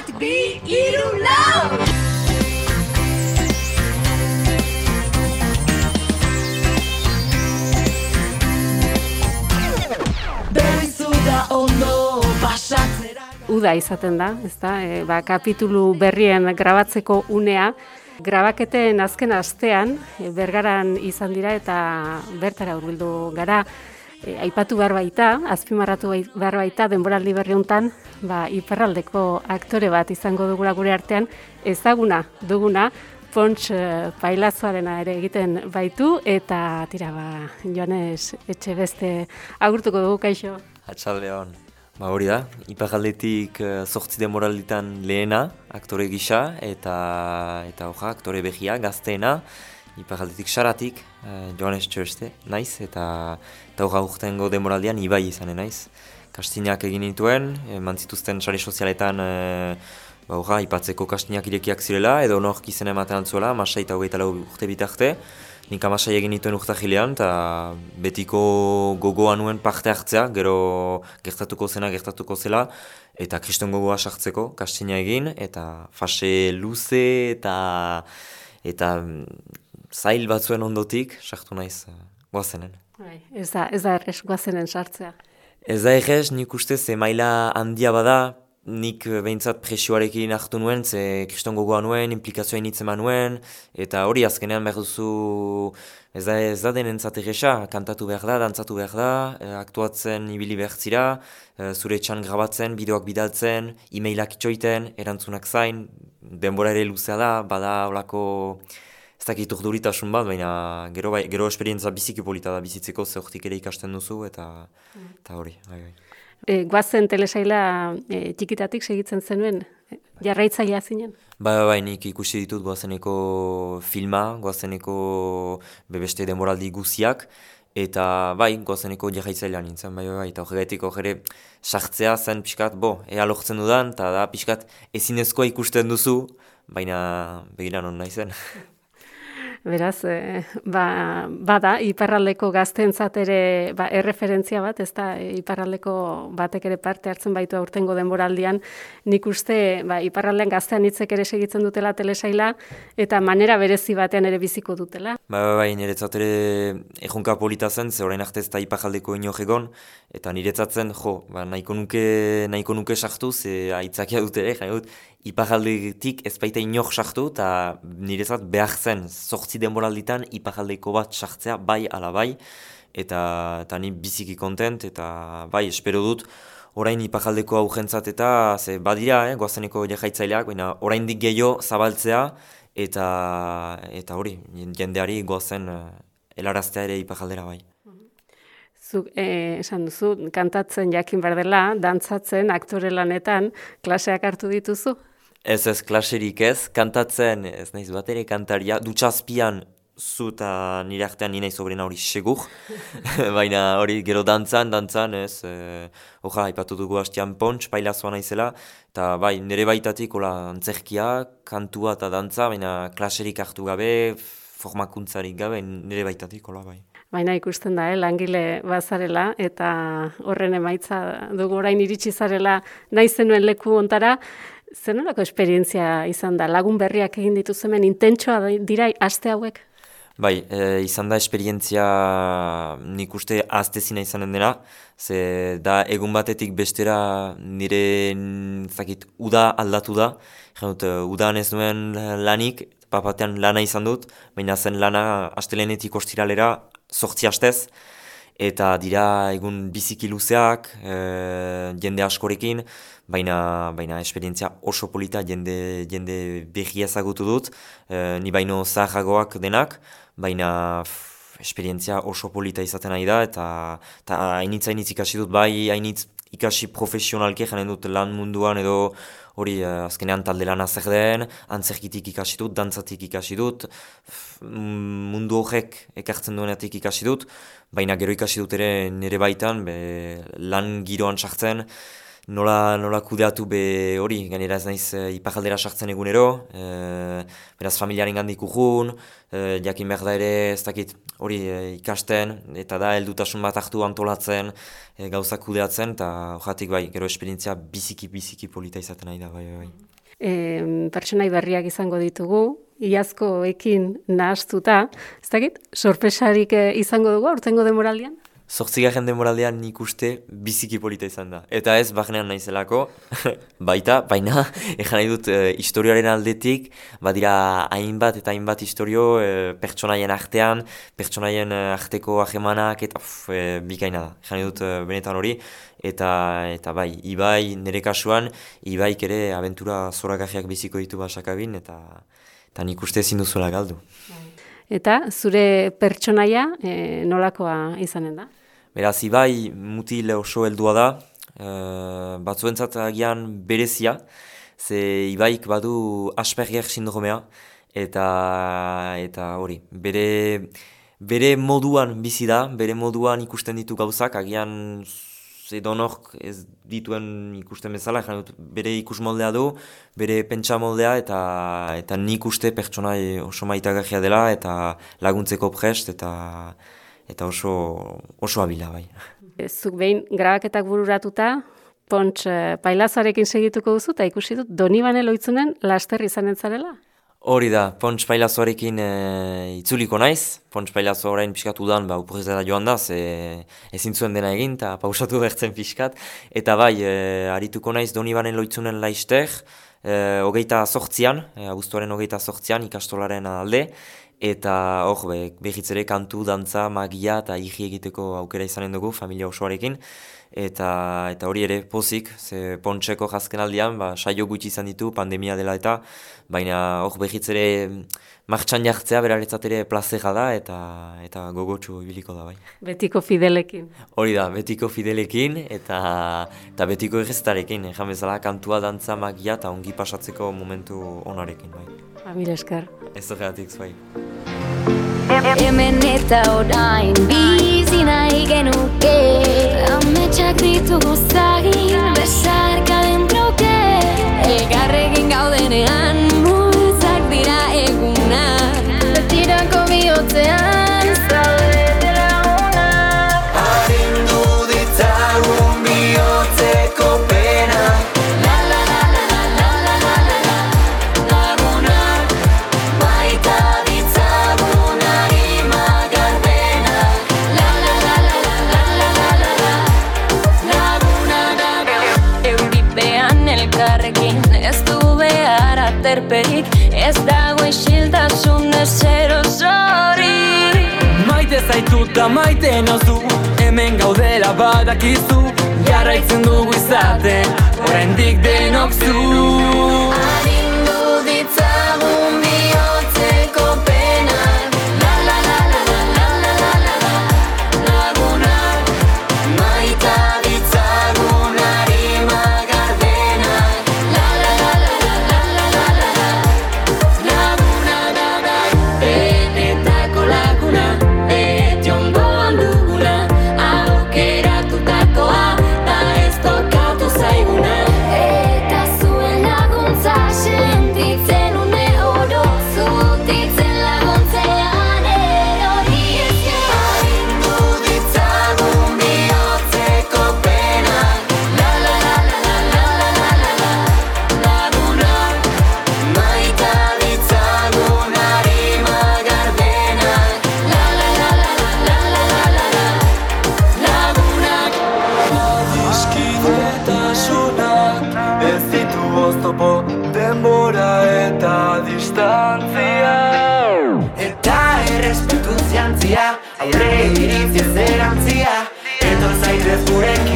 bat, bi, iru, lau! Uda izaten da, ezta? E, ba, kapitulu berrien grabatzeko unea, grabaketen azken astean e, bergaran izan dira eta bertara hurbildu gara. E, aipatu behar baita, azpimarratu bai, behar baita, denboraldi berri hontan, ba, iparraldeko aktore bat izango dugula gure artean, ezaguna duguna, Pontx uh, pailazoarena ere egiten baitu, eta tira ba, Joanes etxe beste agurtuko dugu, kaixo? Atxalde hon. Ba hori da, ipagaldetik uh, sortzi demoralditan lehena, aktore gisa, eta eta hoja, aktore behia, gazteena, ipagaldetik xaratik, uh, Joanes Txerste, naiz, eta hoja urtengo demoraldian ibai izanen naiz. Kastinak egin nituen, mantzituzten sare sozialetan, uh, ba hoja, ipatzeko kastinak irekiak zirela, edo nork izan ematen antzuela, masai eta hogeita lau urte bitarte, Nik amasai egin nituen urtahilean, eta betiko gogoa nuen parte hartzea, gero gertatuko zena, gertatuko zela, eta kriston gogoa sartzeko, kastina egin, eta fase luze eta eta zail batzuen ondotik, sartu naiz uh, goazenen. Bai, ez da, ez da errez goazenen sartzea. Ez da errez, nik uste ze maila handia bada, nik eh, behintzat presioarekin hartu nuen, ze kriston gogoa nuen, implikazioa initzen nuen, eta hori azkenean behar duzu, ez da, ez da denen zaterresa, kantatu behar da, dantzatu behar da, eh, aktuatzen ibili behar zira, eh, zure etxan grabatzen, bideoak bidaltzen, e-mailak itxoiten, erantzunak zain, denbora ere luzea da, bada olako ez dakit urduritasun bat, baina gero, bai, gero esperientza biziki polita da bizitzeko, ze ere ikasten duzu, eta, mm. eta hori, bai, bai. E, guazen telesaila e, txikitatik segitzen zenuen, jarraitzailea zinen? Bai, bai, nik ikusi ditut guazeneko filma, guazeneko bebeste demoraldi guziak, eta bai, guazeneko jarraitzailea nintzen, bai, bai, bai, eta horregatik horre sartzea zen pixkat, bo, ea lortzen dudan, eta da pixkat ezinezkoa ikusten duzu, baina begira non nahi zen. Beraz, e, ba, bada, iparraldeko gaztentzat ere ba, erreferentzia bat, ez da, iparraldeko batek ere parte hartzen baitu aurtengo denboraldian, nik uste ba, iparraldean gaztean hitzek ere segitzen dutela telesaila, eta manera berezi batean ere biziko dutela. Ba, ba, ba, niretzat ere ejonka polita zen, ze orain arte ez da iparraldeko inoz egon, eta niretzatzen, jo, ba, nahiko nuke, nahiko nuke sartu, ze aitzakia dut ere, jai dut, iparraldetik ez baita inok sartu, eta niretzat behar zen, sortzi denboralditan iparraldeko bat sartzea bai ala bai, eta, eta ni biziki kontent, eta bai, espero dut, orain iparraldeko aurrentzat eta ze badira, eh, goazeneko jaitzaileak, baina orain dik gehiago zabaltzea, eta eta hori, jendeari goazen uh, helaraztea ere iparraldera bai. Zuk, eh, esan duzu, kantatzen jakin berdela, dantzatzen, aktore lanetan, klaseak hartu dituzu? Ez ez klaserik ez, kantatzen, ez nahiz bat ere kantaria, dutxazpian zu eta nire artean nina izobrena hori segur, baina hori gero dantzan, dantzan, ez, e, oja, ipatu dugu hastian pontx, pailazoa naizela, eta bai, nire baitatik, hola, antzerkia, kantua eta dantza, baina klaserik hartu gabe, formakuntzarik gabe, nire baitatik, hola, bai. Baina ikusten da, eh, langile bazarela, eta horren emaitza dugu. Orain iritsi zarela nahi zenuen leku ontara, Zer nolako esperientzia izan da? Lagun berriak egin dituz hemen intentsoa dira aste hauek? Bai, e, izan da esperientzia nik uste aztezina izanen dena, ze da egun batetik bestera nire zakit uda aldatu da, Janut, udan ez nuen lanik, papatean lana izan dut, baina zen lana astelenetik ostiralera sortzi astez, eta dira egun biziki luzeak, e, jende askorekin, baina, baina esperientzia oso polita jende, jende behi ezagutu dut, e, ni baino zahagoak denak, baina esperientzia oso polita izaten nahi da, eta, hainitza hainitz ikasi dut, bai hainitz ikasi profesionalke janen dut lan munduan edo hori uh, azkenean talde lan azer den, antzerkitik ikasi dut, dantzatik ikasi dut, mundu horrek ekartzen duenetik ikasi dut, baina gero ikasi dut ere nire baitan, be, lan giroan sartzen, nola, nola kudeatu be hori, gainera ez naiz e, ipakaldera sartzen egunero, e, beraz familiaren gandik urrun, e, jakin behar da ere ez dakit hori e, ikasten, eta da heldutasun bat hartu antolatzen, e, gauzak kudeatzen, eta horatik bai, gero esperientzia biziki-biziki polita izaten nahi da, bai, bai. E, pertsonai berriak izango ditugu, iazkoekin nahaztuta, ez dakit, sorpresarik izango dugu, aurtengo demoraldian? Zortzigarren demoraldean nik uste biziki polita izan da. Eta ez, bahnean naizelako, baita, baina, egan nahi dut, e, historioaren aldetik, badira hainbat eta hainbat historio e, pertsonaien artean, pertsonaien e, arteko ahemanak, eta uf, e, bikaina da. Nahi dut, e, benetan hori, eta, eta bai, Ibai nire kasuan, Ibaik ere abentura zoragajeak biziko ditu basakabin, eta, eta nik uste ezin duzuela galdu. Eta zure pertsonaia e, nolakoa izanen da? Beraz, ibai mutil oso heldua da, e, batzuentzat agian berezia, ze ibaik badu asperger sindromea, eta eta hori, bere, bere moduan bizi da, bere moduan ikusten ditu gauzak, agian edonork ez dituen ikusten bezala, dut, bere ikus moldea du, bere pentsa moldea, eta, eta nik uste pertsona oso maitagarria dela, eta laguntzeko prest, eta eta oso, oso abila bai. Zuk behin grabaketak bururatuta, pontx eh, pailazarekin segituko duzu, eta ikusi dut, doni bane loitzunen laster izan entzarela? Hori da, pontx pailazoarekin e, itzuliko naiz, pontx pailazo orain pixkatu dan, ba, upurrezera joan da, ze ezin zuen dena egin, eta pausatu bertzen pixkat, eta bai, e, arituko naiz doni bane loitzunen laizter, e, hogeita sortzian, e, abuztuaren hogeita sortzian, ikastolaren alde, eta hor be, behitz ere kantu, dantza, magia eta higi egiteko aukera izanen dugu familia osoarekin eta eta hori ere pozik, ze pontseko jazken aldean, ba, saio gutxi izan ditu, pandemia dela eta baina hor behitz ere martxan jartzea beraretzat ere plazera da eta eta gogotsu ibiliko da bai. Betiko fidelekin. Hori da, betiko fidelekin eta eta betiko egeztarekin, ejan bezala kantua, dantza, magia eta ongi pasatzeko momentu onarekin bai. Amil esker. Ez da gehatik zuai. Hemen eta orain bizi nahi genuke Ametsak ditugu zagin dago isiltasun ezer osori Maite zaitu eta maite nozu Hemen gaudela badakizu Jarraitzen dugu izaten Horendik denok zu oztopo denbora eta distantzia. Eta errespetu zantzia, aurre iritzi ez erantzia, zaitez gurekin